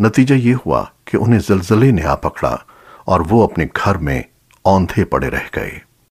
नतीजा ये हुआ कि उन्हें जलजले ने आ पकड़ा और वो अपने घर में औंधे पड़े रह गए।